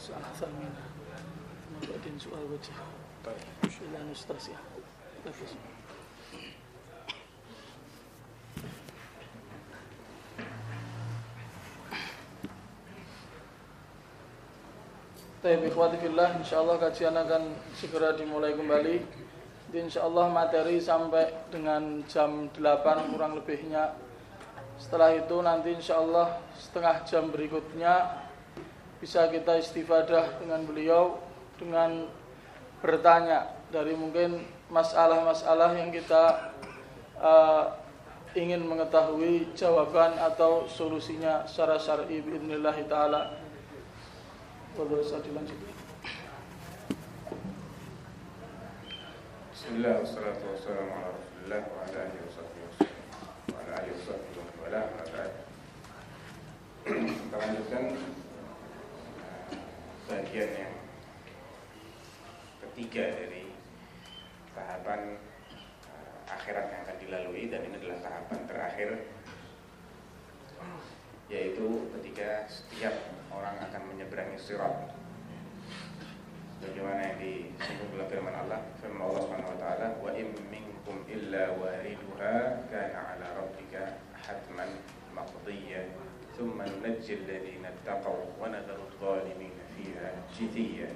soal ثمينة بعدين سؤال وجه طيب إلى نسترسل نفس Baik, ikhwati fillah, insyaallah kajian akan segera dimulai kembali. Jadi insyaallah materi sampai dengan jam 8 kurang lebihnya. Setelah itu nanti insyaallah setengah jam berikutnya bisa kita istifadah dengan beliau dengan bertanya dari mungkin masalah-masalah yang kita uh, ingin mengetahui jawaban atau solusinya secara syar'i biidznillah taala. Bismillahirrahmanirrahim. Kita lanjutkan bagian yang ketiga dari tahapan uh, akhirat yang akan dilalui dan ini adalah tahapan terakhir yaitu ketika setiap orang akan menyeberangi sirat. Bagaimana yang disinggung dalam firman Allah firman Allah Subhanahu wa taala wa in minkum illa wariduha kana ala rabbika hatman maqdiya thumma nunajji alladhina taqaw wa nadharu adh-dhalimina fiha jithiya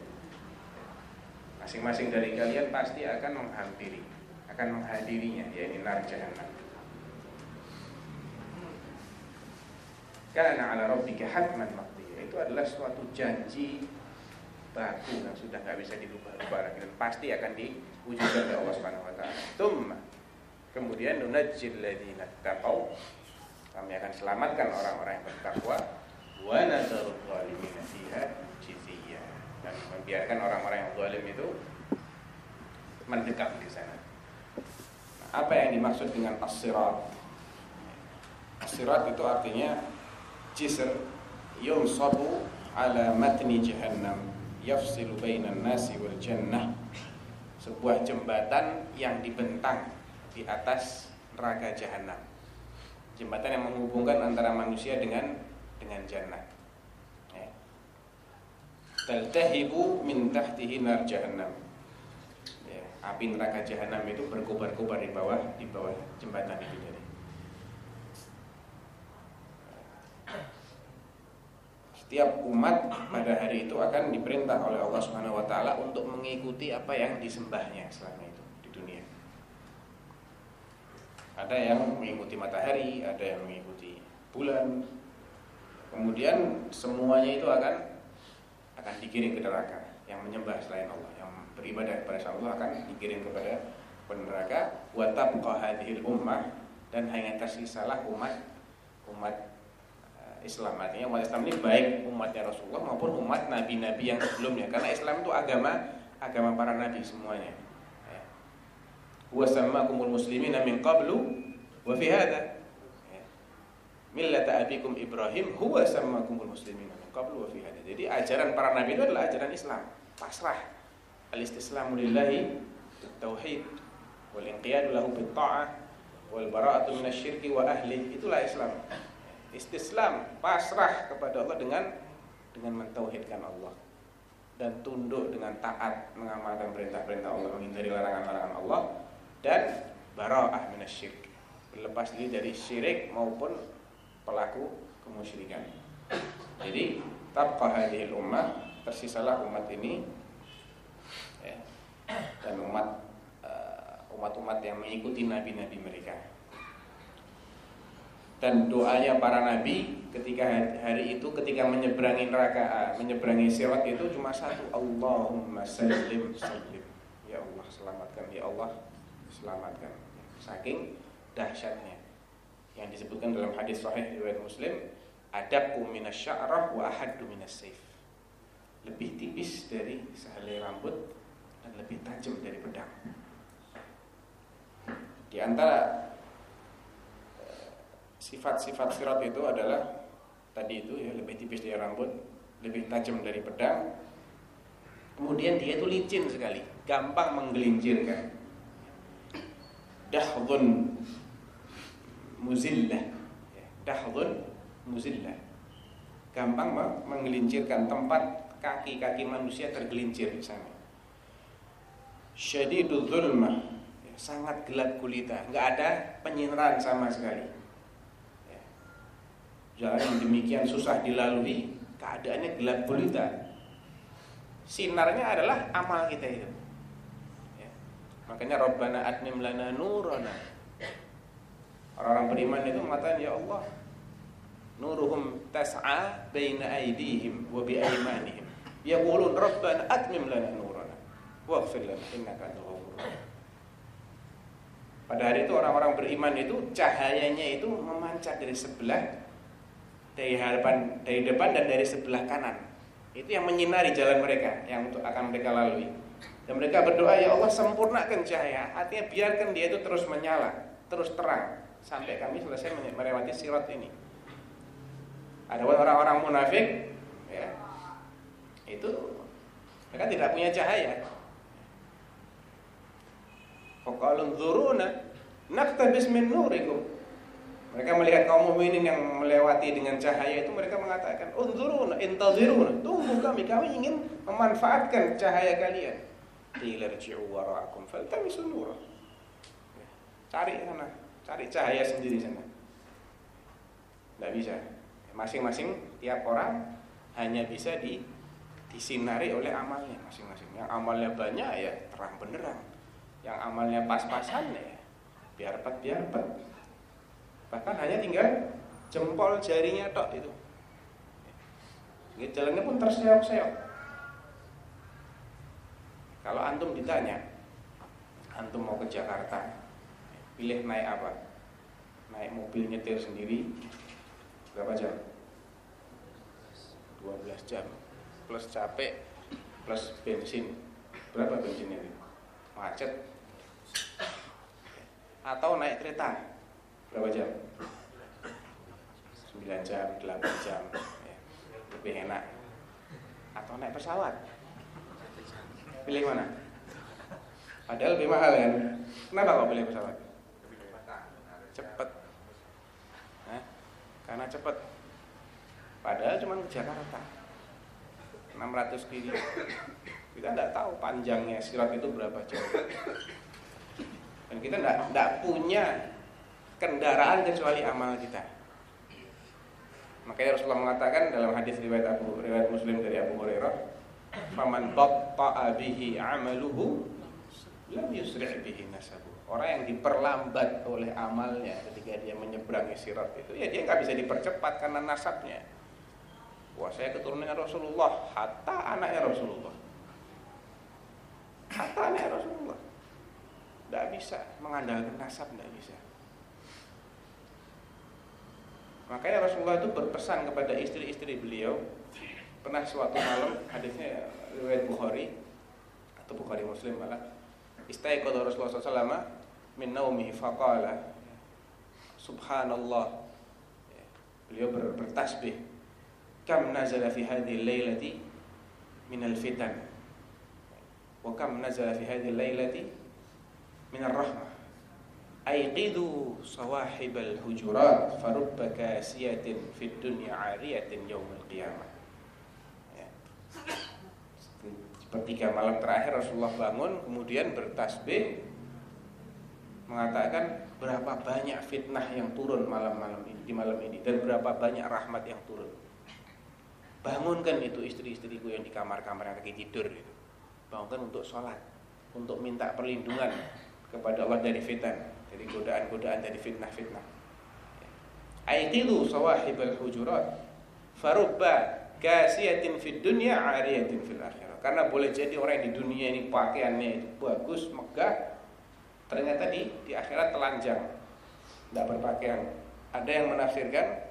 masing-masing dari kalian pasti akan menghampiri akan menghadirinya yaitu nar jahannam Karena ala rabbika hatman maqdiya itu adalah suatu janji baku yang sudah nggak bisa dirubah-rubah lagi dan pasti akan diwujudkan oleh Allah Subhanahu wa taala. Tsumma. Kemudian nunajjil ladzina taqau kami akan selamatkan orang-orang yang bertakwa. Wa nadharul zalimin fiha dan membiarkan orang-orang yang zalim itu mendekam di sana. Nah, apa yang dimaksud dengan as-sirat? As-sirat itu artinya jisr yunsabu ala matni jahannam yafsilu bainan nasi wal jannah sebuah jembatan yang dibentang di atas neraka jahanam jembatan yang menghubungkan antara manusia dengan dengan jannah. Taltahibu min tahtihi nar jahannam ya, api neraka jahanam itu berkobar-kobar di bawah di bawah jembatan itu jadi setiap umat pada hari itu akan diperintah oleh Allah Subhanahu wa taala untuk mengikuti apa yang disembahnya selama itu di dunia. Ada yang mengikuti matahari, ada yang mengikuti bulan. Kemudian semuanya itu akan akan dikirim ke neraka. Yang menyembah selain Allah, yang beribadah kepada Allah akan dikirim kepada neraka. Wa tabqa hadhil ummah dan hanya tersisalah umat umat Islam artinya umat Islam ini baik umatnya Rasulullah maupun umat nabi-nabi yang sebelumnya karena Islam itu agama agama para nabi semuanya ya. wa sammakumul muslimin min qablu wa fi hadha ya. millata abikum Ibrahim huwa sammakumul muslimin min qablu wa jadi ajaran para nabi itu adalah ajaran Islam. Pasrah. Al-istislamu lillahi tauhid wal inqiyadu lahu bit ta'ah wal bara'atu minasyirki wa ahli. Itulah Islam. Istislam pasrah kepada Allah dengan dengan mentauhidkan Allah. Dan tunduk dengan taat mengamalkan perintah-perintah Allah menghindari larangan-larangan Allah dan bara'ah minasyirik berlepas diri dari syirik maupun pelaku kemusyrikan jadi tabqa hadhil ummah tersisalah umat ini ya, dan umat uh, umat-umat yang mengikuti nabi-nabi mereka. Dan doanya para nabi ketika hari itu ketika menyeberangi neraka menyeberangi sirat itu cuma satu Allahumma sallim sallim. Ya Allah selamatkan ya Allah selamatkan. Saking dahsyatnya. Yang disebutkan dalam hadis sahih riwayat Muslim adabku minasya'rah wa ahaddu minasayf lebih tipis dari sehelai rambut dan lebih tajam dari pedang di antara sifat-sifat sirat itu adalah tadi itu ya lebih tipis dari rambut, lebih tajam dari pedang. Kemudian dia itu licin sekali, gampang menggelincirkan. Dahdun muzillah. Dahdun muzillah. Gampang menggelincirkan tempat kaki-kaki manusia tergelincir di sana. Syadidul zulmah, ya, sangat gelap gulita, nggak ada penyinaran sama sekali. Ya. Jalan yang demikian susah dilalui, keadaannya gelap gulita. Sinarnya adalah amal kita itu. Ya. Makanya Rabbana atmim lana nurana. Orang-orang beriman itu mengatakan ya Allah, nuruhum tas'a baina aydihim wa bi aymanihim. Yaqulun Rabbana atmim lana nurana waghfir lana innaka antal Pada hari itu orang-orang beriman itu cahayanya itu memancar dari sebelah dari hadapan dari depan dan dari sebelah kanan. Itu yang menyinari jalan mereka yang untuk akan mereka lalui. Dan mereka berdoa ya Allah sempurnakan cahaya, artinya biarkan dia itu terus menyala, terus terang sampai kami selesai melewati sirat ini. Ada orang-orang munafik ya, itu mereka tidak punya cahaya. Faqalu dzuruna naktabis min nurikum. Mereka melihat kaum mukminin yang melewati dengan cahaya itu mereka mengatakan, "Unzuruna intaziruna." Tunggu kami, kami ingin memanfaatkan cahaya kalian. Ilarji'u wara'akum nura. Cari sana, cari cahaya sendiri sana. Tidak bisa. Masing-masing tiap orang hanya bisa di disinari oleh amalnya masing-masing. Yang amalnya banyak ya terang benderang. Yang amalnya pas-pasan ya biar biar biarpet. Bahkan hanya tinggal jempol jarinya tok itu. Jalannya pun terseok-seok. Kalau antum ditanya, antum mau ke Jakarta, pilih naik apa? Naik mobil nyetir sendiri, berapa jam? 12 jam plus capek plus bensin. Berapa bensinnya itu macet. Atau naik kereta? Berapa jam? 9 jam 8 jam ya, lebih enak. Atau naik pesawat? Pilih mana? Padahal lebih mahal kan? Kenapa kok pilih pesawat? Cepet. Karena cepet padahal cuma ke Jakarta. 600 kilo kita tidak tahu panjangnya sirat itu berapa jauh. Dan kita tidak punya kendaraan kecuali amal kita. Makanya Rasulullah mengatakan dalam hadis riwayat Abu riwayat Muslim dari Abu Hurairah faman batta'a bihi amaluhu lam yusri' bihi nasabu orang yang diperlambat oleh amalnya ketika dia menyeberangi sirat itu ya dia nggak bisa dipercepat karena nasabnya Wah saya keturunan Rasulullah Hatta anaknya Rasulullah. Hatta anaknya Rasulullah. Tidak bisa Mengandalkan nasab tidak bisa. Makanya Rasulullah itu berpesan kepada istri-istri beliau. Pernah suatu malam Hadisnya riwayat Bukhari Atau Bukhari Muslim malah Istaiqadha Rasulullah SAW Min naumihi faqala Subhanallah. Beliau bertasbih kam nazala fi hadhihi al-lailati min al-fitan? Wa kam nazala fi hadhihi al-lailati min ar-rahmah? Ayqidu sawahib al-hujurat farubba kasiyatin fi dunya 'ariyatin yawm al-qiyamah. Ya. Sepertiga malam terakhir Rasulullah bangun kemudian bertasbih mengatakan berapa banyak fitnah yang turun malam-malam ini di malam ini dan berapa banyak rahmat yang turun bangunkan itu istri-istriku yang di kamar-kamar yang lagi tidur itu bangunkan untuk sholat untuk minta perlindungan kepada Allah dari fitan dari godaan-godaan dari fitnah-fitnah. Aiqilu sawahibal hujurat farubba kasiyatin fid dunya ariyatin fil akhirah. Karena boleh jadi orang yang di dunia ini pakaiannya itu bagus megah ternyata di di akhirat telanjang. Tidak berpakaian. Ada yang menafsirkan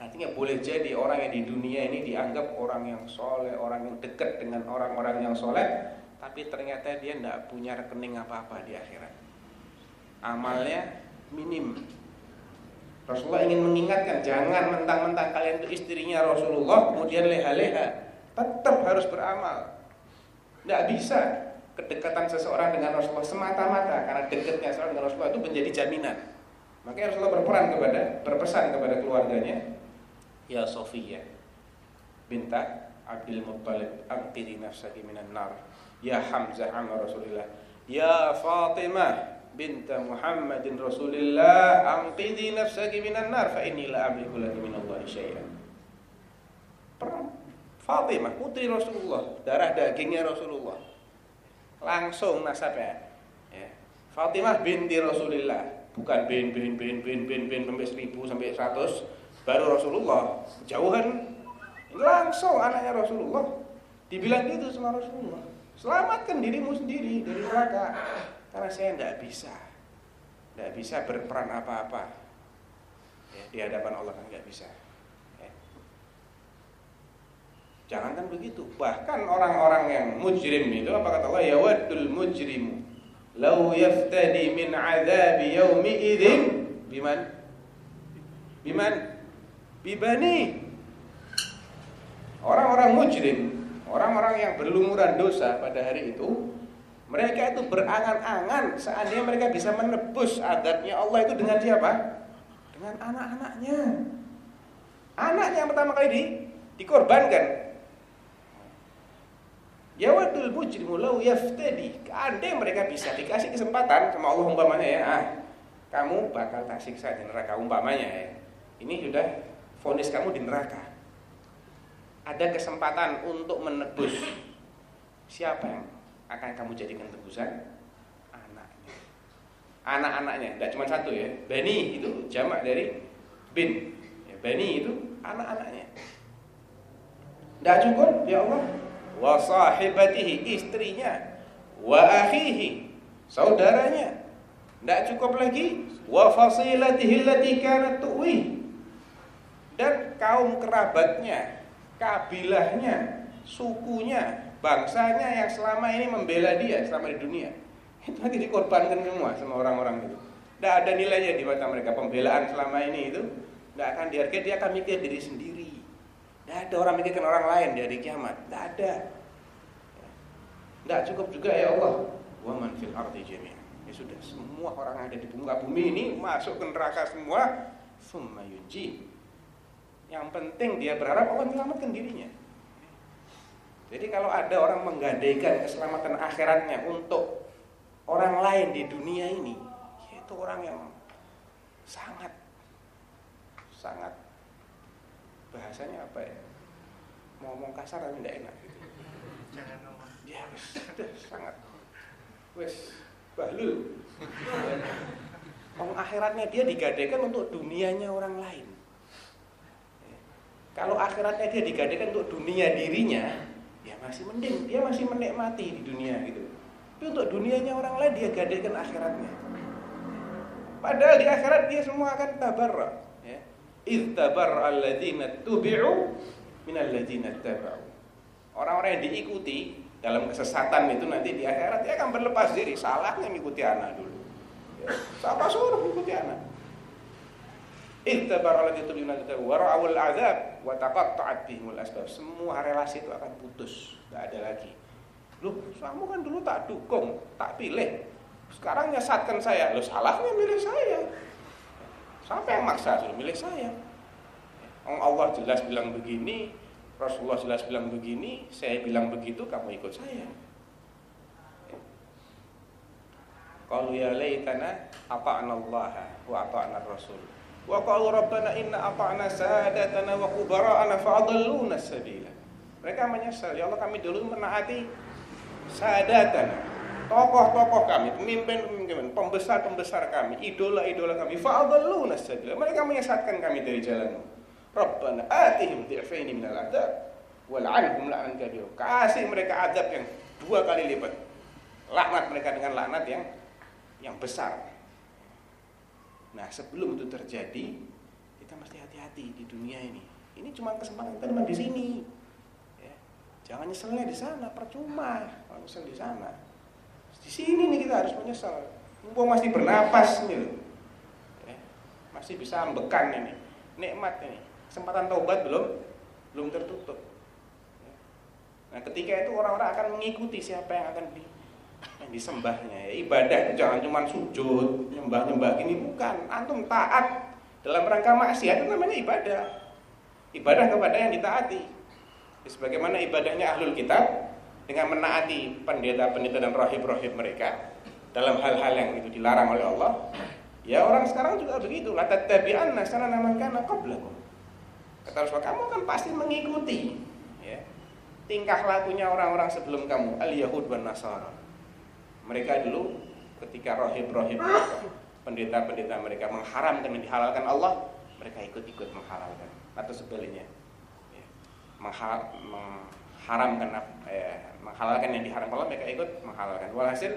Artinya boleh jadi orang yang di dunia ini dianggap orang yang soleh, orang yang dekat dengan orang-orang yang soleh, tapi ternyata dia tidak punya rekening apa-apa di akhirat. Amalnya minim. Rasulullah ingin mengingatkan, jangan mentang-mentang kalian itu istrinya Rasulullah, kemudian leha-leha. Tetap harus beramal. Tidak bisa kedekatan seseorang dengan Rasulullah semata-mata karena dekatnya seseorang dengan Rasulullah itu menjadi jaminan. Makanya Rasulullah berperan kepada, berpesan kepada keluarganya, ya Sofia binta Abdul Muttalib anqidhi nafsaki minan nar. Ya Hamzah amma Rasulillah. Ya Fatimah bint Muhammadin Rasulillah anqidhi nafsaki minan nar. Fa inni la amliku Allah syai'an. Fatimah putri Rasulullah darah dagingnya Rasulullah. Langsung nasabnya. Ya. Fatimah binti Rasulillah. Bukan bin bin bin bin bin bin sampai seribu sampai seratus baru Rasulullah jauhan langsung anaknya Rasulullah. Dibilang gitu sama Rasulullah. Selamatkan dirimu sendiri dari neraka. Karena saya tidak bisa. Tidak bisa berperan apa-apa. Ya, di hadapan Allah kan nggak bisa. Ya. jangankan begitu. Bahkan orang-orang yang mujrim itu apa kata Allah? Ya wadul mujrimu lau yaftadi min azabi yaumi idzin biman? Biman bibani Orang-orang mujrim, orang-orang yang berlumuran dosa pada hari itu, mereka itu berangan-angan seandainya mereka bisa menebus adabnya Allah itu dengan siapa? Dengan anak-anaknya. Anaknya yang pertama kali di, dikorbankan. Ya wadul mujrimu lau yaftadi. Andai mereka bisa dikasih kesempatan sama Allah umpamanya ya. Ah, kamu bakal tak siksa di neraka umpamanya ya. Ini sudah vonis kamu di neraka. Ada kesempatan untuk menebus siapa yang akan kamu jadikan tebusan? Anaknya. Anak-anaknya tidak cuma satu ya. Bani itu jamak dari bin. Ya, bani itu anak-anaknya. Tidak cukup ya Allah. Wa sahibatihi istrinya. Wa akhihi saudaranya. Tidak cukup lagi. Wa fasilatihi allati kanat tuwi dan kaum kerabatnya kabilahnya, sukunya, bangsanya yang selama ini membela dia selama di dunia. Itu nanti dikorbankan semua sama orang-orang itu. Tidak ada nilainya di mata mereka pembelaan selama ini itu tidak akan dihargai, dia akan mikir diri sendiri. Tidak ada orang mikirkan orang lain di hari kiamat. Tidak ada. Tidak cukup juga ya Allah. Wa man fil ardi jami'an. Ya sudah, semua orang yang ada di muka bumi ini masuk ke neraka semua. Summa yunji yang penting dia berharap Allah menyelamatkan dirinya. Jadi kalau ada orang menggadaikan keselamatan akhiratnya untuk orang lain di dunia ini, itu orang yang sangat sangat bahasanya apa ya? Mau ngomong kasar tapi tidak enak gitu. Jangan ngomong. Ya, sangat wes bahlul. Orang akhiratnya dia digadaikan untuk dunianya orang lain. Kalau akhiratnya dia digadaikan untuk dunia dirinya, ya masih mending, dia masih menikmati di dunia gitu. Tapi untuk dunianya orang lain dia gadaikan akhiratnya. Padahal di akhirat dia semua akan tabarra. Ya. Idh tabarra alladzina tubi'u minal ladzina taba'u. Orang-orang yang diikuti dalam kesesatan itu nanti di akhirat dia akan berlepas diri. Salahnya mengikuti anak dulu. Ya. Siapa suruh mengikuti anak? Ihtabar itu bina wara'ul azab wa taqatta'at bihimul asbab. Semua relasi itu akan putus, tidak ada lagi. Loh, kamu kan dulu tak dukung, tak pilih. Sekarang nyesatkan saya. Loh, salahnya milih saya. Siapa yang maksa suruh milih saya? Allah jelas bilang begini, Rasulullah jelas bilang begini, saya bilang begitu, kamu ikut saya. Kalau ya laitana ata'na Allah wa ata'na Rasul. Rabbana inna ata'na sadatana wa kubara'ana fa'adalluna sabila. Mereka menyesal, ya Allah kami dulu menaati sadatana, tokoh-tokoh kami, pemimpin-pemimpin, pembesar-pembesar kami, idola-idola kami, fa'adalluna sabila. Mereka menyesatkan kami dari jalanmu. Rabbana atihim dhi'faini minal adab wal'anhum la'nan kabir. Kasih mereka adab yang dua kali lipat. Laknat mereka dengan laknat yang yang besar. Nah sebelum itu terjadi kita mesti hati-hati di dunia ini. Ini cuma kesempatan cuma di sini. Ya. Jangan nyeselnya di sana, percuma kalau nyesel di sana. Di sini nih kita harus menyesal. Mumpung masih bernapas nih loh. Ya. Masih bisa ambekan ini. Nikmat ini. Kesempatan taubat belum belum tertutup. Ya. Nah ketika itu orang-orang akan mengikuti siapa yang akan di disembahnya ya, ibadah jangan cuma sujud nyembah nyembah ini bukan antum taat dalam rangka maksiat itu namanya ibadah ibadah kepada yang ditaati Sebagaimana ibadahnya ahlul kitab dengan menaati pendeta-pendeta dan rahib-rahib mereka dalam hal-hal yang itu dilarang oleh Allah. Ya orang sekarang juga begitu. La tattabi'anna sanana man kana qablakum. Kata Rasulullah, kamu kan pasti mengikuti ya, tingkah lakunya orang-orang sebelum kamu, al-Yahud dan Nasara. Mereka dulu ketika rohib-rohib pendeta-pendeta mereka mengharamkan dan dihalalkan Allah, mereka ikut-ikut menghalalkan atau sebaliknya. Ya, mengharamkan eh, menghalalkan yang diharamkan Allah mereka ikut menghalalkan. Walhasil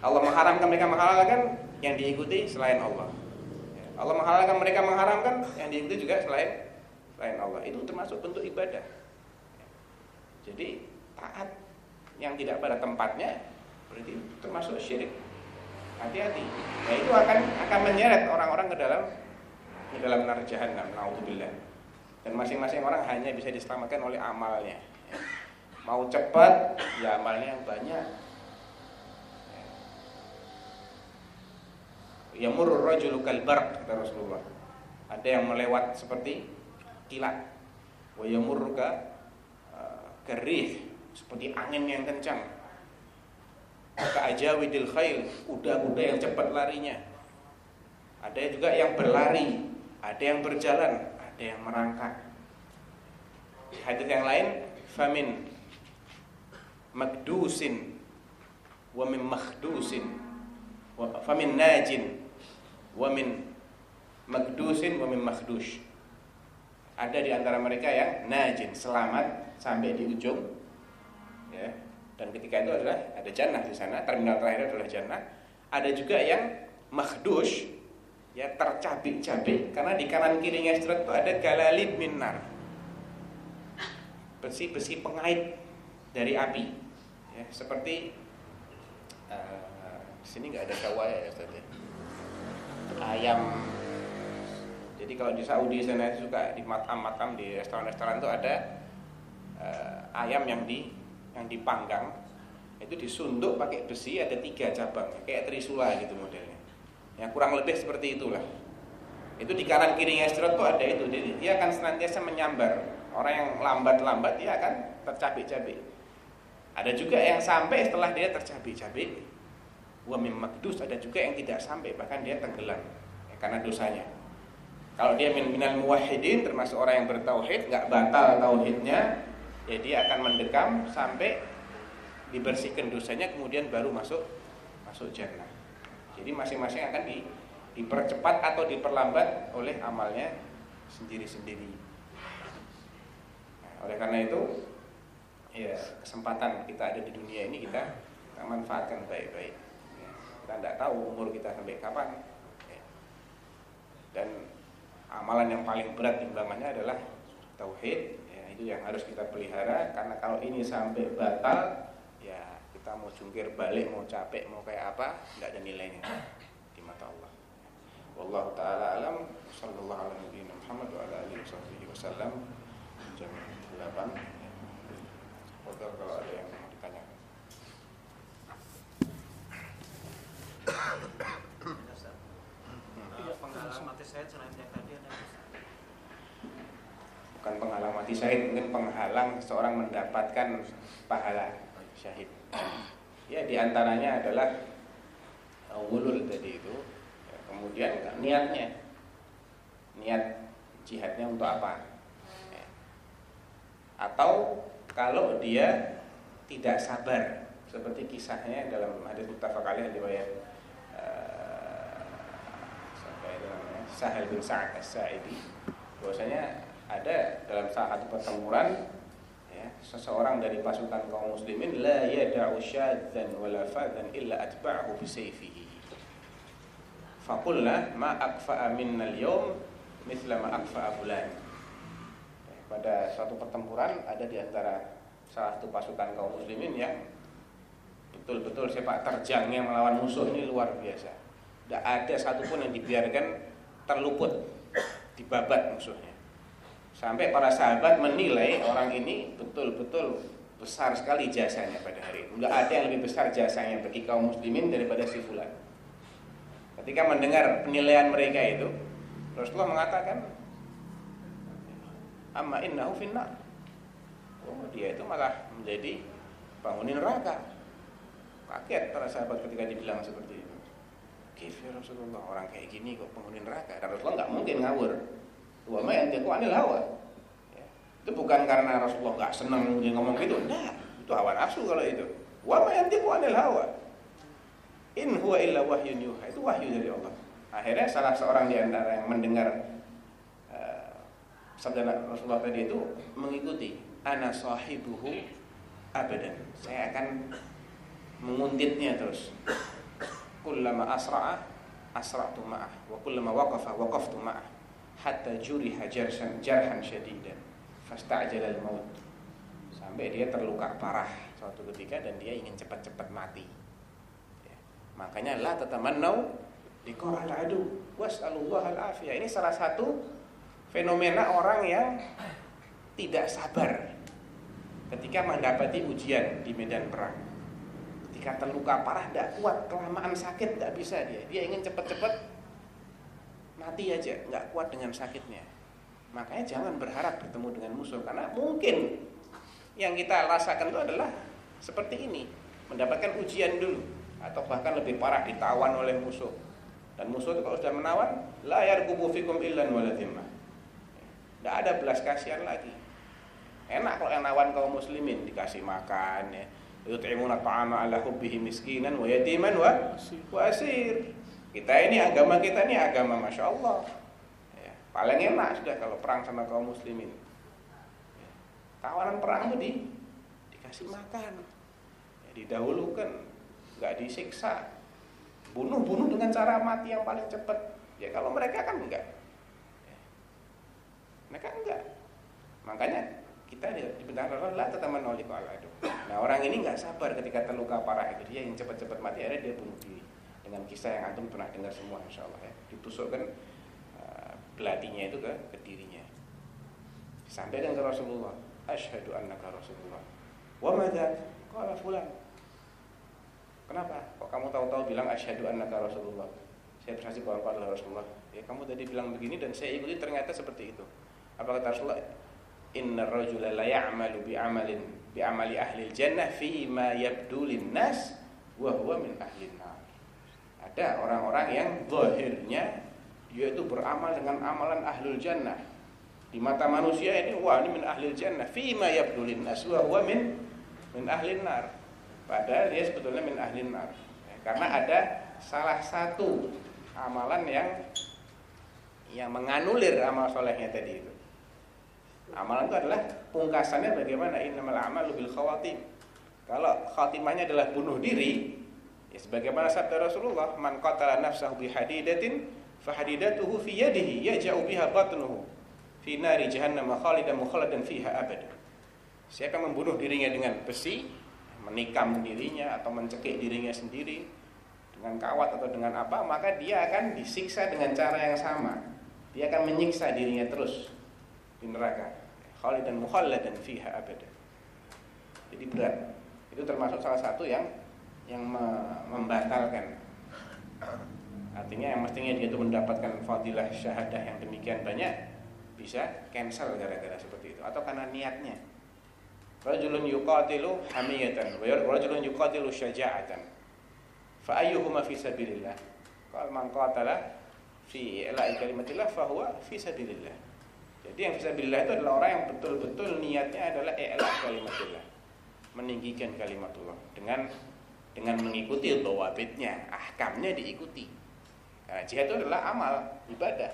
Allah mengharamkan mereka menghalalkan yang diikuti selain Allah. Ya, Allah menghalalkan mereka mengharamkan yang diikuti juga selain selain Allah. Itu termasuk bentuk ibadah. Ya, jadi taat yang tidak pada tempatnya berarti termasuk syirik. Hati-hati. Nah itu akan akan menyeret orang-orang ke dalam di dalam neraka jahanam naudzubillah. Dan masing-masing orang hanya bisa diselamatkan oleh amalnya. Ya. mau cepat ya amalnya yang banyak. Ya murur rajulu kal kata Rasulullah. Ada yang melewat seperti kilat. Wa yamurruka kerih seperti angin yang kencang ka ajawidil khail kuda-kuda yang cepat larinya ada juga yang berlari ada yang berjalan, ada yang merangkak. Hadis yang lain, famin magdusin wa min makhdusin famin najin wa min magdusin wa min. Ada di antara mereka yang najin, selamat sampai di ujung. Ya. Dan ketika itu adalah ada jannah di sana, terminal terakhir adalah jannah. Ada juga yang makhdush ya tercabik-cabik karena di kanan kirinya sirat itu ada galalib minar besi-besi pengait dari api ya, seperti uh, sini nggak ada kawaya ya ya. ayam jadi kalau di Saudi sana suka di matam-matam di restoran-restoran itu ada uh, ayam yang di yang dipanggang itu disunduk pakai besi ada tiga cabang kayak trisula gitu modelnya Ya kurang lebih seperti itulah. Itu di kanan kirinya istirahat ada itu. Jadi dia akan senantiasa menyambar. Orang yang lambat-lambat dia akan tercabik-cabik. Ada juga yang sampai setelah dia tercabik-cabik. Wa makdus ada juga yang tidak sampai bahkan dia tenggelam ya, karena dosanya. Kalau dia min minal muwahhidin termasuk orang yang bertauhid, nggak batal tauhidnya, ya dia akan mendekam sampai dibersihkan dosanya kemudian baru masuk masuk jannah. Jadi masing-masing akan di, dipercepat atau diperlambat oleh amalnya sendiri-sendiri. Nah, oleh karena itu, ya kesempatan kita ada di dunia ini kita, kita manfaatkan baik-baik. Ya, kita tidak tahu umur kita sampai kapan. Ya. Dan amalan yang paling berat timbangannya adalah tauhid. Ya, itu yang harus kita pelihara. Karena kalau ini sampai batal kita mau jungkir balik mau capek mau kayak apa nggak ada nilainya. Di mata Allah. Wallahu taala alam. Sallallahu alaihi Muhammad wa ala alihi wasallam jam 8 Semoga kalau ada yang mau ditanyakan penghalang mati syahid selain yang bukan penghalang mati syahid mungkin penghalang seorang mendapatkan pahala syahid. Ya di antaranya adalah wulul tadi itu ya, Kemudian niatnya. Niat jihadnya untuk apa? Ya. Atau kalau dia tidak sabar Seperti kisahnya dalam hadis muttafaq alaih riwayat uh, Sahal bin Sa'ad As-Sa'idi bahwasanya ada dalam saat satu pertempuran seseorang dari pasukan kaum muslimin la yada'u syadzan wala fadan illa atba'ahu bi sayfihi. Faqulna ma akfa'a minna al-yawm mithla ma akfa'a fulan. Pada suatu pertempuran ada di antara salah satu pasukan kaum muslimin yang betul-betul sepak terjangnya melawan musuh ini luar biasa. Tidak ada satupun yang dibiarkan terluput, dibabat musuhnya. Sampai para sahabat menilai orang ini betul-betul besar sekali jasanya pada hari itu. Tidak ada yang lebih besar jasanya bagi kaum muslimin daripada si fulan. Ketika mendengar penilaian mereka itu, Rasulullah mengatakan, "Amma innahu finnar." Oh, dia itu malah menjadi penghuni neraka. Kaget para sahabat ketika dibilang seperti itu. Kif ya Rasulullah, orang kayak gini kok penghuni neraka. Dan Rasulullah nggak mungkin ngawur. Wa ma yantiqu anil hawa. Ya. Itu bukan karena Rasulullah nggak senang dia ngomong gitu. Nah, itu hawa nafsu kalau itu. Wa ma yantiqu anil hawa. In huwa illa wahyun yuha. Itu wahyu dari Allah. Akhirnya salah seorang di antara yang mendengar uh, sabda Rasulullah tadi itu mengikuti ana sahibuhu abadan. Saya akan menguntitnya terus. Kullama asra'a asra'tu ma'ah wa kullama waqafa waqaftu ma'ah hatta juriha jarhan jarhan syadidan fasta'jala al-maut. Sampai dia terluka parah suatu ketika dan dia ingin cepat-cepat mati. Ya. Makanya la tatamannau liqa'al adu was'alullah al-afiyah. Ini salah satu fenomena orang yang tidak sabar ketika mendapati ujian di medan perang. Ketika terluka parah, tidak kuat, kelamaan sakit, tidak bisa dia. Dia ingin cepat-cepat mati aja, nggak kuat dengan sakitnya. Makanya jangan berharap bertemu dengan musuh karena mungkin yang kita rasakan itu adalah seperti ini, mendapatkan ujian dulu atau bahkan lebih parah ditawan oleh musuh. Dan musuh itu kalau sudah menawan, la yarqubu fikum illan waladhimah. Tidak ada belas kasihan lagi. Enak kalau yang nawan kaum muslimin dikasih makan ya. Yut'imuna ta'ama ala hubbihi miskinan wa yatiman wa wa asir. Kita ini agama kita ini agama Masya Allah. Ya, Paling enak sudah kalau perang sama kaum muslimin. Ya, Tawanan perang itu di, dikasih makan. Ya, Didahulukan nggak disiksa. Bunuh-bunuh dengan cara mati yang paling cepat. Ya kalau mereka kan enggak ya, Mereka enggak Makanya kita dibenarkan lah teman noliko itu. Nah orang ini nggak sabar ketika terluka parah. Itu dia yang cepat-cepat mati akhirnya dia bunuh diri dengan kisah yang antum pernah dengar semua insya Allah ya. Ditusukkan uh, belatinya itu ke, ke dirinya. Sampaikan ke Rasulullah asyhadu annaka Rasulullah. Wa madza? Qala fulan. Kenapa? Kok kamu tahu-tahu bilang asyhadu annaka Rasulullah? Saya bersaksi bahwa engkau Rasulullah. Ya kamu tadi bilang begini dan saya ikuti ternyata seperti itu. Apa kata Rasulullah? Inna rajula la ya'malu bi amalin bi amali ahli jannah fi ma yabdu nas wa huwa min ahli nar. Ada orang-orang yang zahirnya yaitu beramal dengan amalan ahlul jannah. Di mata manusia ini wah ini min ahli jannah fi ma yabdu nas wa huwa min min ahli nar. Padahal dia sebetulnya min ahli nar. Ya, karena ada salah satu amalan yang yang menganulir amal solehnya tadi itu. Amalan itu adalah pungkasannya bagaimana innamal a'malu bil khawatim. Kalau khatimahnya adalah bunuh diri, sebagaimana sabda Rasulullah, man qatala nafsahu bi hadidatin fa hadidatuhu fi yadihi yaj'u biha batnuhu fi nari jahannam khalidan mukhalladan fiha abada. Siapa membunuh dirinya dengan besi, menikam dirinya atau mencekik dirinya sendiri dengan kawat atau dengan apa, maka dia akan disiksa dengan cara yang sama. Dia akan menyiksa dirinya terus di neraka khalidan mukhalladan fiha abada. Jadi berat. Itu termasuk salah satu yang yang membatalkan. Artinya yang mestinya dia itu mendapatkan fadilah syahadah yang demikian banyak bisa cancel gara-gara seperti itu atau karena niatnya. Rajulun yuqatilu hamiyatan wa rajulun yuqatilu syaja'atan. Fa ayyuhuma fi sabilillah? Qal man qatala fi ila'i kalimatillah fa huwa fi sabilillah. Jadi yang fisabilillah itu adalah orang yang betul-betul niatnya adalah i'la kalimatullah. Meninggikan kalimatullah dengan dengan mengikuti dawabitnya, ahkamnya diikuti. Karena jihad itu adalah amal, ibadah.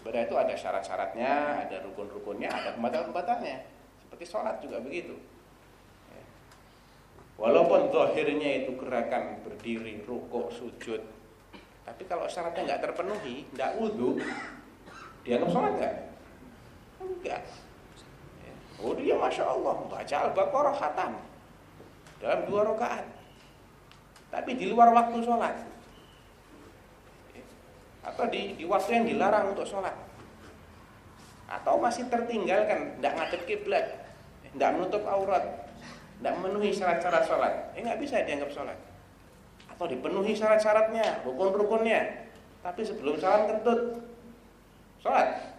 Ibadah itu ada syarat-syaratnya, ada rukun-rukunnya, ada pembatal-pembatalnya. Seperti sholat juga begitu. Ya. Walaupun zahirnya itu gerakan berdiri, rukuk, sujud, tapi kalau syaratnya nggak terpenuhi, nggak wudhu, dianggap sholat nggak? Enggak. Ya. Oh dia masya Allah baca al-baqarah khatam dalam dua rakaat. Tapi di luar waktu sholat. Ya. Atau di, di waktu yang dilarang untuk sholat. Atau masih tertinggalkan, tidak ngadep kiblat, tidak menutup aurat, tidak memenuhi syarat-syarat sholat. Eh nggak bisa dianggap sholat. Atau dipenuhi syarat-syaratnya, rukun-rukunnya. Tapi sebelum sholat kentut, sholat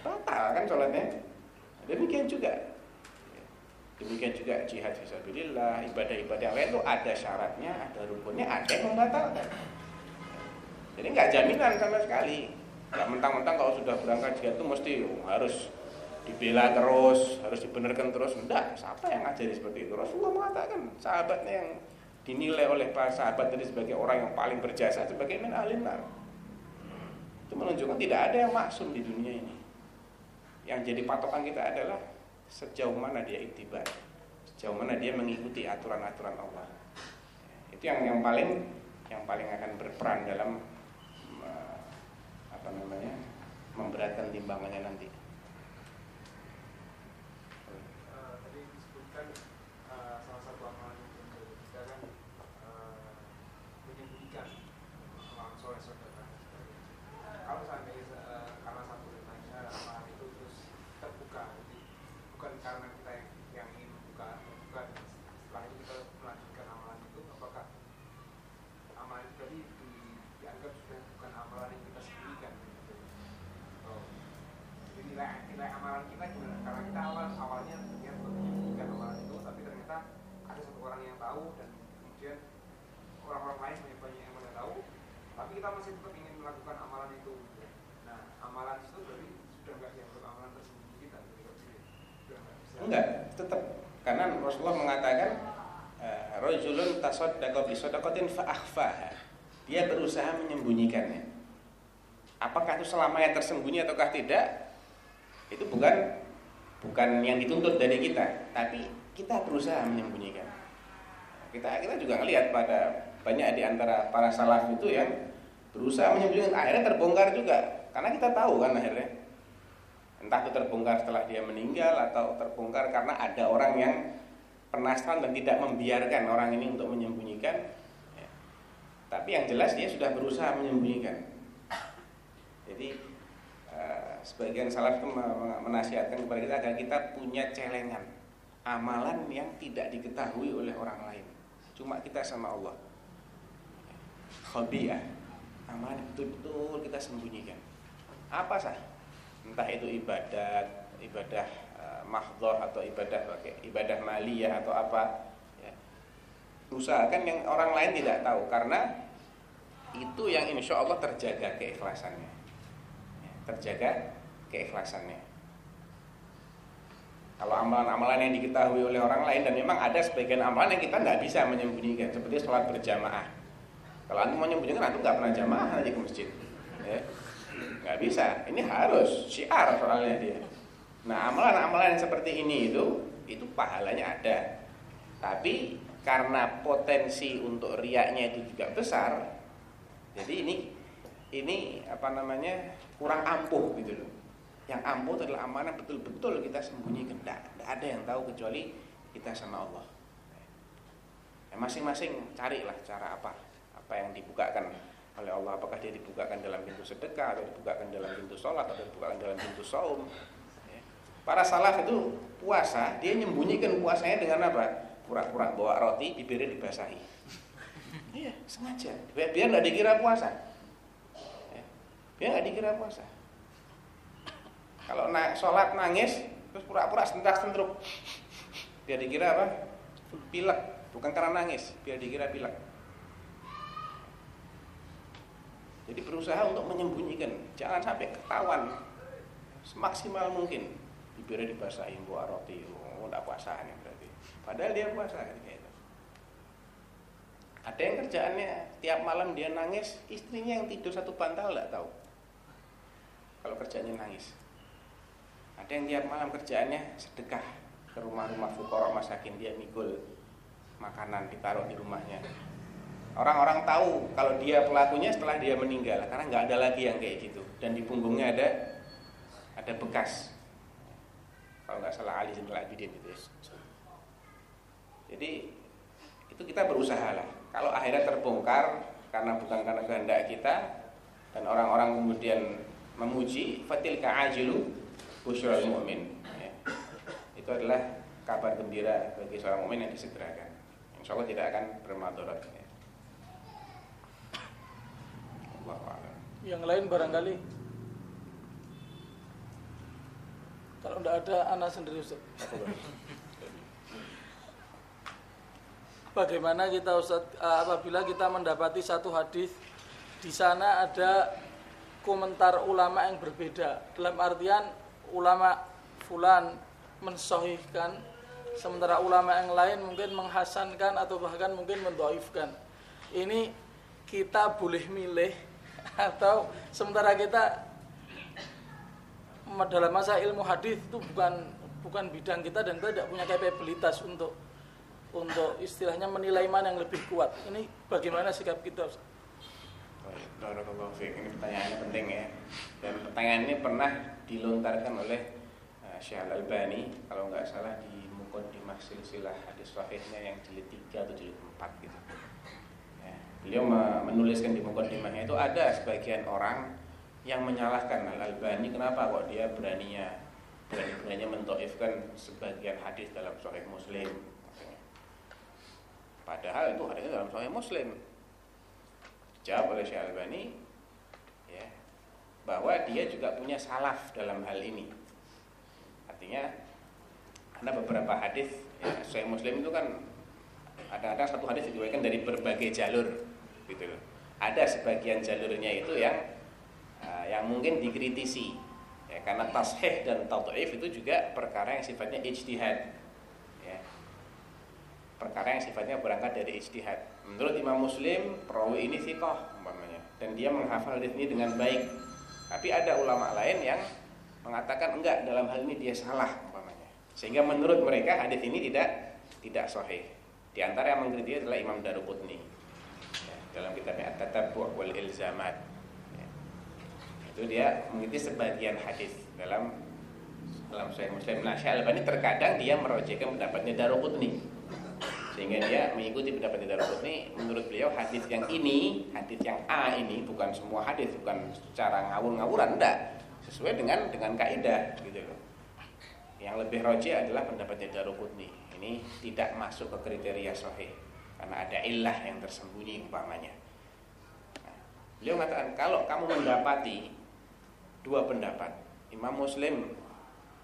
batal kan sholatnya demikian juga Demikian juga jihad fisabilillah, ibadah-ibadah lain itu ada syaratnya, ada rukunnya, ada yang membatalkan. Jadi nggak jaminan sama sekali. Nggak mentang-mentang kalau sudah berangkat jihad itu mesti harus dibela terus, harus dibenarkan terus. Enggak, siapa yang ngajari seperti itu? Rasulullah mengatakan sahabatnya yang dinilai oleh para sahabat tadi sebagai orang yang paling berjasa sebagai min alinar. Itu menunjukkan tidak ada yang maksum di dunia ini. Yang jadi patokan kita adalah sejauh mana dia itibar, sejauh mana dia mengikuti aturan-aturan Allah. Itu yang yang paling yang paling akan berperan dalam eh, apa namanya memberatkan timbangannya nanti. Eh, tadi disebutkan eh, salah satu amalan yang terbaik kita kan eh, menyembunyikan amalan soleh saudara dan sebagainya. Kalau seandainya eh, karena satu dan lainnya amalan itu terus terbuka, jadi bukan karena kita yang, yang ingin membuka, bukan setelah itu kita melanjutkan amalan itu, apakah amalan itu tadi di- dianggap sudah bukan amalan yang kita sembunyikan gitu. Atau jadi nilai nilai amalan kita gimana? Karena kita awal awalnya niat untuk menyembunyikan amalan itu, tapi ternyata ada satu orang yang tahu dan kemudian orang-orang lain banyak banyak yang tidak tahu, tapi kita masih tetap ingin melakukan amalan itu. gitu ya. Nah, amalan itu berarti sudah nggak dianggap amalan tersembunyi kita, jadi nggak bisa, sudah nggak bisa. Enggak, tetap karena Rasulullah mengatakan eh, rajulun tasaddaqa bi sadaqatin fa akhfaha. Dia berusaha menyembunyikannya. Apakah itu selamanya tersembunyi ataukah tidak? Itu bukan bukan yang dituntut dari kita, tapi kita berusaha menyembunyikan. Kita kita juga ngelihat pada banyak di antara para salaf itu yang berusaha menyembunyikan akhirnya terbongkar juga karena kita tahu kan akhirnya entah itu terbongkar setelah dia meninggal atau terbongkar karena ada orang yang penasaran dan tidak membiarkan orang ini untuk menyembunyikan Ya. tapi yang jelas dia sudah berusaha menyembunyikan. Jadi eh, sebagian salaf itu me- me- menasihatkan kepada kita agar kita punya celengan amalan yang tidak diketahui oleh orang lain. Cuma kita sama Allah. Khabiah. Amalan betul-betul kita sembunyikan. Apa sah? Entah itu ibadat ibadah mahdhah atau ibadah pakai ibadah maliyah atau apa ya. usahakan yang orang lain tidak tahu karena itu yang insya Allah terjaga keikhlasannya. Ya, terjaga keikhlasannya. Kalau amalan-amalan yang diketahui oleh orang lain dan memang ada sebagian amalan yang kita nggak bisa menyembunyikan seperti sholat berjamaah. Kalau antum menyembunyikan antum nggak pernah jamaah nanti ke masjid ya. Nggak bisa. Ini harus syiar soalnya dia nah amalan-amalan seperti ini itu itu pahalanya ada. Tapi karena potensi untuk riaknya itu juga besar jadi ini ini apa namanya kurang ampuh gitu loh. Yang ampuh adalah amanah betul-betul kita sembunyikan. Tidak ada yang tahu kecuali kita sama Allah. Ya, masing-masing carilah cara apa apa yang dibukakan oleh Allah. Apakah dia dibukakan dalam pintu sedekah atau dibukakan dalam pintu sholat atau dibukakan dalam pintu saum. Ya. Para salaf itu puasa dia menyembunyikan puasanya dengan apa? Pura-pura bawa roti bibirnya dibasahi. Iya sengaja. Biar biar nggak dikira puasa. Ya. biar nggak dikira puasa. Kalau na sholat nangis terus pura-pura sentak sentruk. Biar dikira apa? Pilek. Bukan karena nangis biar dikira pilek. Jadi berusaha untuk menyembunyikan. Jangan sampai ketahuan. Semaksimal mungkin bibirnya dibasahin bawa roti. Oh enggak puasa nih berarti. Padahal dia puasa ketika itu ada yang kerjaannya tiap malam dia nangis istrinya yang tidur satu bantal enggak tahu. Kalau kerjanya nangis. Ada yang tiap malam kerjaannya sedekah ke rumah-rumah fukara masakin dia mikul makanan ditaruh di rumahnya. Orang-orang tahu kalau dia pelakunya setelah dia meninggal karena nggak ada lagi yang kayak gitu. Dan di punggungnya ada ada bekas kalau nggak salah Ali Zainal Abidin itu ya. jadi itu kita berusaha lah kalau akhirnya terbongkar karena bukan karena kehendak kita dan orang-orang kemudian memuji fatil ka'ajilu busyral mu'min ya. itu adalah kabar gembira bagi seorang mukmin yang disegerakan insya Allah tidak akan bermadarat ya. Yang lain barangkali kalau tidak ada anak sendiri Ustaz. bagaimana kita Ustaz eh, apabila kita mendapati satu hadis di sana ada komentar ulama yang berbeda dalam artian ulama fulan mensohihkan sementara ulama yang lain mungkin menghasankan atau bahkan mungkin mendoifkan ini kita boleh milih atau sementara kita dalam masa ilmu hadis itu bukan bukan bidang kita dan kita tidak punya kapabilitas untuk untuk istilahnya menilai mana yang lebih kuat. Ini bagaimana sikap kita? Ini pertanyaan penting ya. Dan pertanyaan ini pernah dilontarkan oleh uh, Syekh Al-Albani kalau nggak salah di Muqaddimah Silsilah Hadis Sahihnya yang jilid 3 atau jilid 4 gitu. Ya, beliau menuliskan di Muqaddimahnya itu ada sebagian orang yang menyalahkan Al Albani. Kenapa kok dia beraninya berani beraninya mentoifkan sebagian hadis dalam Sahih Muslim? Padahal itu hadisnya dalam Sahih Muslim. Jawab oleh Syekh Albani ya bahwa dia juga punya salaf dalam hal ini. Artinya ada beberapa hadis ya, Sahih Muslim itu kan ada ada satu hadis diriwayatkan dari berbagai jalur gitu ada sebagian jalurnya itu yang uh, yang mungkin dikritisi ya, karena tasheh dan tau'if itu juga perkara yang sifatnya ijtihad ya. perkara yang sifatnya berangkat dari ijtihad. Menurut Imam Muslim perawi ini sikoh umpamanya. Dan dia menghafal hadis ini dengan baik. Tapi ada ulama lain yang mengatakan enggak dalam hal ini dia salah umpamanya. Sehingga menurut mereka hadis ini tidak tidak sahih. Di antara yang mengkritik adalah Imam Daruqutni ya, dalam kitabnya At-Tatabbu' wal Ilzamat itu dia mengikuti sebagian hadis dalam dalam Sahih Muslim. Nah, Syalbani terkadang dia merojekan pendapatnya Daruqutni. Sehingga dia mengikuti pendapatnya Daruqutni, menurut beliau hadis yang ini, hadis yang A ini bukan semua hadis, bukan secara ngawur-ngawuran enggak, sesuai dengan dengan kaidah gitu loh. Yang lebih roji adalah pendapatnya Daruqutni. Ini tidak masuk ke kriteria sahih karena ada ilah yang tersembunyi umpamanya. Nah, beliau mengatakan kalau kamu mendapati dua pendapat. Imam Muslim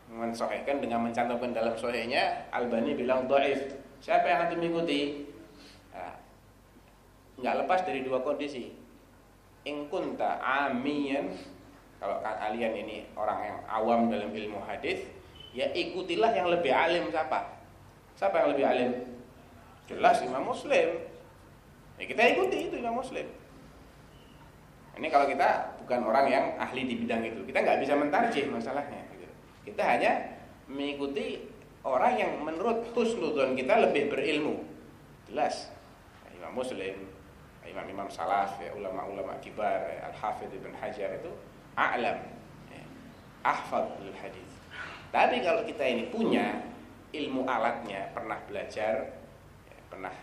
mensohhikan dengan mencantumkan dalam sohihnya Albani bilang doif. Siapa yang akan mengikuti? Nah, nggak lepas dari dua kondisi. Ingkunta amiyan kalau kalian ini orang yang awam dalam ilmu hadis, ya ikutilah yang lebih alim siapa? Siapa yang lebih alim? Jelas Imam Muslim. Ya kita ikuti itu Imam Muslim. Ini kalau kita bukan orang yang ahli di bidang itu, kita nggak bisa mentarjih masalahnya. Gitu. Kita hanya mengikuti orang yang menurut husnudon kita lebih berilmu. Jelas. Imam Muslim, imam-imam salaf, ya, ulama-ulama kibar, ya, Al-Hafidh Ibn Hajar itu a'lam, ya, ahfad hadis. Tapi kalau kita ini punya ilmu alatnya, pernah belajar, ya, pernah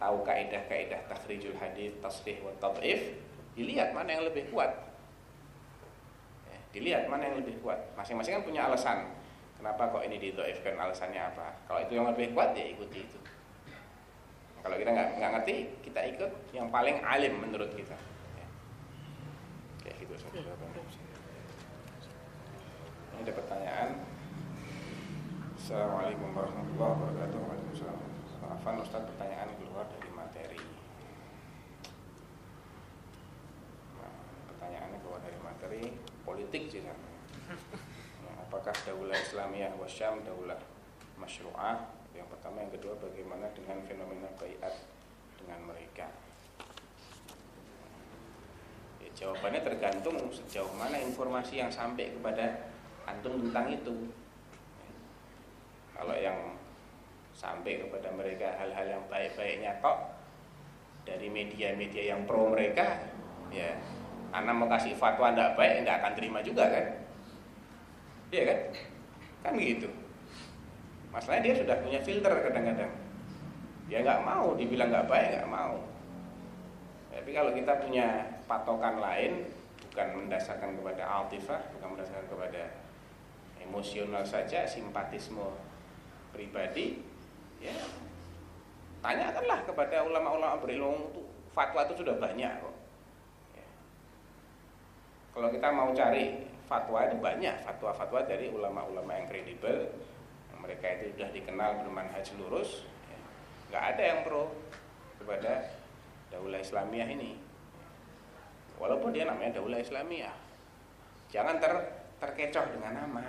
tahu kaidah-kaidah takhrijul hadis, tasrih wa tad'if, dilihat mana yang lebih kuat dilihat mana yang lebih kuat. Masing-masing kan punya alasan. Kenapa kok ini didoifkan alasannya apa? Kalau itu yang lebih kuat ya ikuti itu. Kalau kita nggak nggak ngerti kita ikut yang paling alim menurut kita. Ya. Kayak gitu saja ini ada pertanyaan. Assalamualaikum warahmatullahi wabarakatuh. Waalaikumsalam. Maafan Ustaz pertanyaan keluar dari materi. Materi politik sih sama. Apakah daulah Islamiyah wasyam daulah masyru'ah? Yang pertama, yang kedua bagaimana dengan fenomena baiat dengan mereka? Ya, jawabannya tergantung sejauh mana informasi yang sampai kepada antum tentang itu. Kalau yang sampai kepada mereka hal-hal yang baik-baiknya kok dari media-media yang pro mereka, ya anak mau kasih fatwa tidak baik tidak akan terima juga kan? Iya kan? Kan gitu. Masalahnya dia sudah punya filter kadang-kadang. Dia nggak mau dibilang nggak baik nggak mau. Tapi kalau kita punya patokan lain bukan mendasarkan kepada altifah bukan mendasarkan kepada emosional saja simpatisme pribadi ya tanyakanlah kepada ulama-ulama berilmu fatwa itu sudah banyak kok kalau kita mau cari fatwa itu banyak fatwa-fatwa dari ulama-ulama yang kredibel. Mereka itu sudah dikenal bermanhaj lurus. Nggak ada yang pro kepada daulah Islamiyah ini. Walaupun dia namanya daulah Islamiyah. Jangan ter terkecoh dengan nama.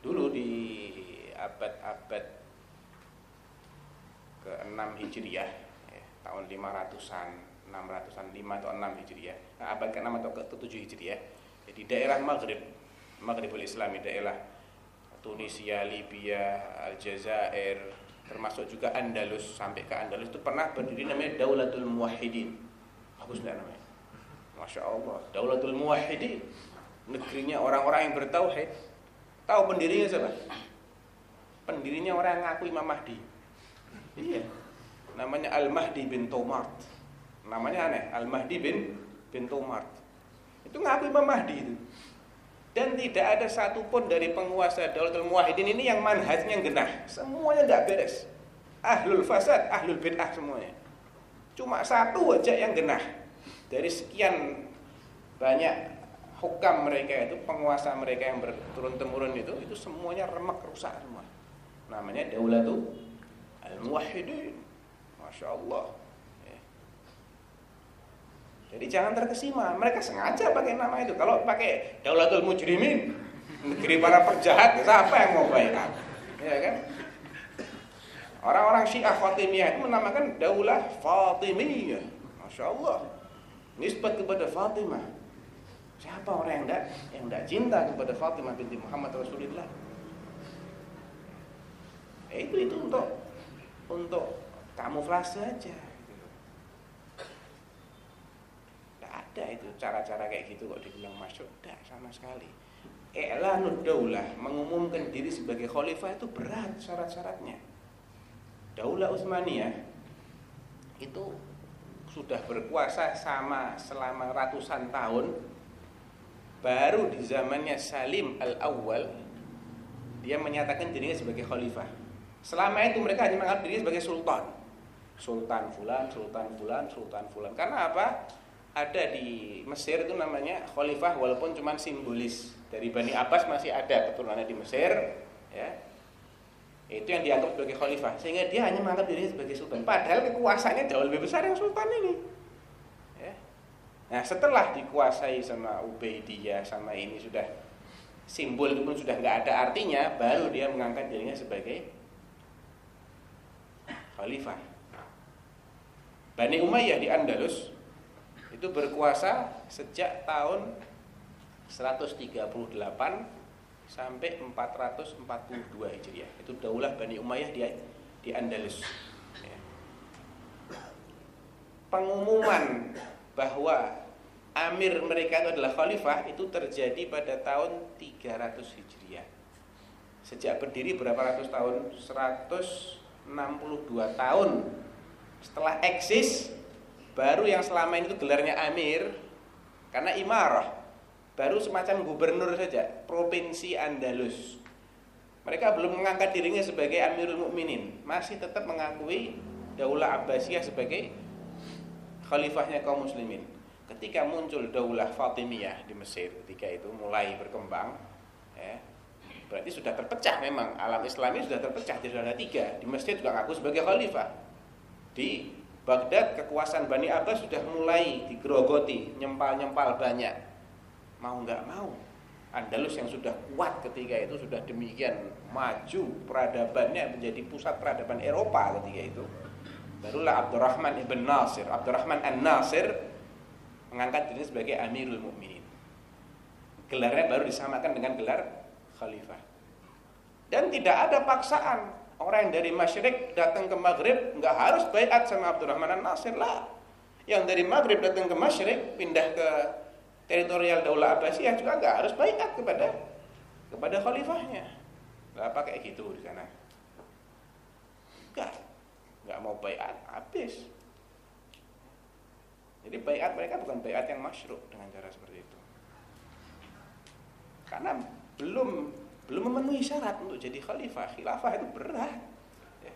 Dulu di abad-abad ke-6 Hijriah ya, tahun 500-an 600-an 5 atau 6 Hijriah. Nah, abad ke-6 atau ke-7 Hijriah. Jadi daerah Maghrib Maghribul Islami daerah Tunisia, Libya, Aljazair termasuk juga Andalus. Sampai ke Andalus itu pernah berdiri namanya Daulatul Muwahhidin. Bagus enggak namanya? Masya Allah Daulatul Muwahhidin. Negerinya orang-orang yang bertauhid. Tahu pendirinya siapa? pendirinya orang yang ngaku Imam Mahdi. Iya. Namanya Al-Mahdi bin Tomart namanya aneh Al-Mahdi bin bin Tomart itu ngaku Imam Mahdi itu. Dan tidak ada satupun dari penguasa Daulatul Muwahhidin ini yang manhajnya genah. Semuanya nggak beres. Ahlul fasad ahlul bid'ah semuanya. Cuma satu aja yang genah. Dari sekian banyak hukam mereka itu penguasa mereka yang berturun temurun itu itu semuanya remek rusak semua. Namanya Daulatul Al-Muwahhidin Masya Allah jadi jangan terkesima. Mereka sengaja pakai nama itu. Kalau pakai Daulatul Mujrimin, negeri para penjahat, siapa yang mau bayar? Ya kan? Orang-orang Syiah Fatimiyah itu menamakan Daulah Fatimiyah. Masya Allah. Nisbat kepada Fatimah. Siapa orang yang tidak yang tidak cinta kepada Fatimah binti Muhammad Rasulullah? Eh, itu itu untuk untuk kamuflase aja. Ada itu cara-cara kayak gitu kok dibilang masuk tidak sama sekali. I'lanud daulah mengumumkan diri sebagai khalifah itu berat syarat-syaratnya. Daulah Utsmaniyah itu sudah berkuasa sama selama ratusan tahun baru di zamannya Salim al-Awwal dia menyatakan dirinya sebagai khalifah. Selama itu mereka hanya menganggap dirinya sebagai sultan. Sultan fulan sultan fulan sultan fulan. Karena apa ada di Mesir itu namanya khalifah walaupun cuma simbolis. Dari Bani Abbas masih ada keturunannya di Mesir ya. Itu yang dianggap sebagai khalifah. Sehingga dia hanya menganggap dirinya sebagai sultan. Padahal kekuasaannya jauh lebih besar yang sultan ini ya. nah setelah dikuasai sama Ubaidiyah sama ini sudah simbol itu pun sudah nggak ada artinya baru dia mengangkat dirinya sebagai khalifah. Bani Umayyah di Andalus itu berkuasa sejak tahun 138 sampai 442 Hijriah. Itu daulah Bani Umayyah di di Andalus. Ya. Pengumuman bahwa amir mereka itu adalah khalifah itu terjadi pada tahun 300 Hijriah. Sejak berdiri berapa ratus tahun? 162 tahun setelah eksis Baru yang selama ini itu gelarnya Amir karena imarah. Baru semacam gubernur saja provinsi Andalus. Mereka belum mengangkat dirinya sebagai Amirul Mukminin, masih tetap mengakui Daulah Abbasiyah sebagai khalifahnya kaum muslimin. Ketika muncul Daulah Fatimiyah di Mesir ketika itu mulai berkembang ya, berarti sudah terpecah memang. Alam Islami sudah terpecah. Jadi ada tiga. Di Mesir juga ngaku sebagai khalifah. Di Baghdad kekuasaan Bani Abbas sudah mulai digerogoti, nyempal-nyempal banyak. Mau nggak mau, Andalus yang sudah kuat ketika itu sudah demikian maju peradabannya menjadi pusat peradaban Eropa ketika itu. Barulah Abdurrahman ibn Nasir, Abdurrahman an-Nasir mengangkat dirinya sebagai Amirul Mukminin. Gelarnya baru disamakan dengan gelar khalifah. Dan tidak ada paksaan Orang yang dari Masyrik datang ke Maghrib nggak harus bayat sama Abdurrahman An-Nasir lah. Yang dari Maghrib datang ke Masyrik pindah ke teritorial Daulah Abbasiyah juga nggak harus bayat kepada kepada khalifahnya. Nggak pakai gitu di sana. Nggak, nggak mau bayat habis. Jadi bayat mereka bukan bayat yang masyruq dengan cara seperti itu. Karena belum belum memenuhi syarat untuk jadi khalifah. Khilafah itu berat. Ya.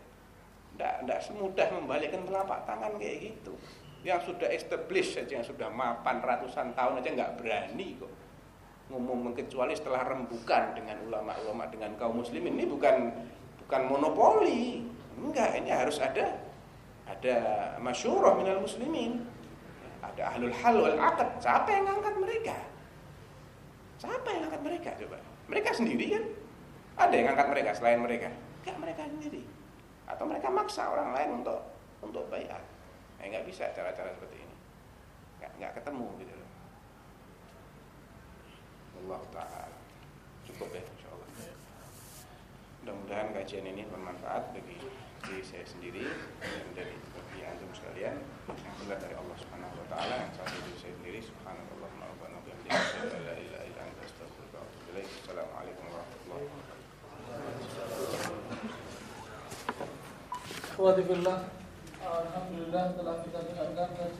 Tidak semudah membalikkan telapak tangan kayak gitu. Yang sudah established saja, yang sudah mapan ratusan tahun aja nggak berani kok ngomong kecuali setelah rembukan dengan ulama-ulama dengan kaum muslimin ini bukan bukan monopoli Enggak, ini harus ada ada masyurah minal muslimin. Ada ahlul hal wal aqd. Siapa yang ngangkat mereka? Siapa yang ngangkat mereka coba? Mereka sendiri kan? Ada yang ngangkat mereka selain mereka? Enggak, mereka sendiri. Atau mereka maksa orang lain untuk untuk bayar. Eh, nggak bisa cara-cara seperti ini. Nggak, ketemu gitu loh. Allah Ta'ala. Cukup ya, insya Allah. Mudah-mudahan kajian ini bermanfaat bagi diri saya sendiri dan dari bagi antum sekalian yang benar dari Allah Subhanahu wa taala yang salah diri saya sendiri subhanallah wa bihamdihi la ilaha Ikhwati Billah Alhamdulillah telah kita dengarkan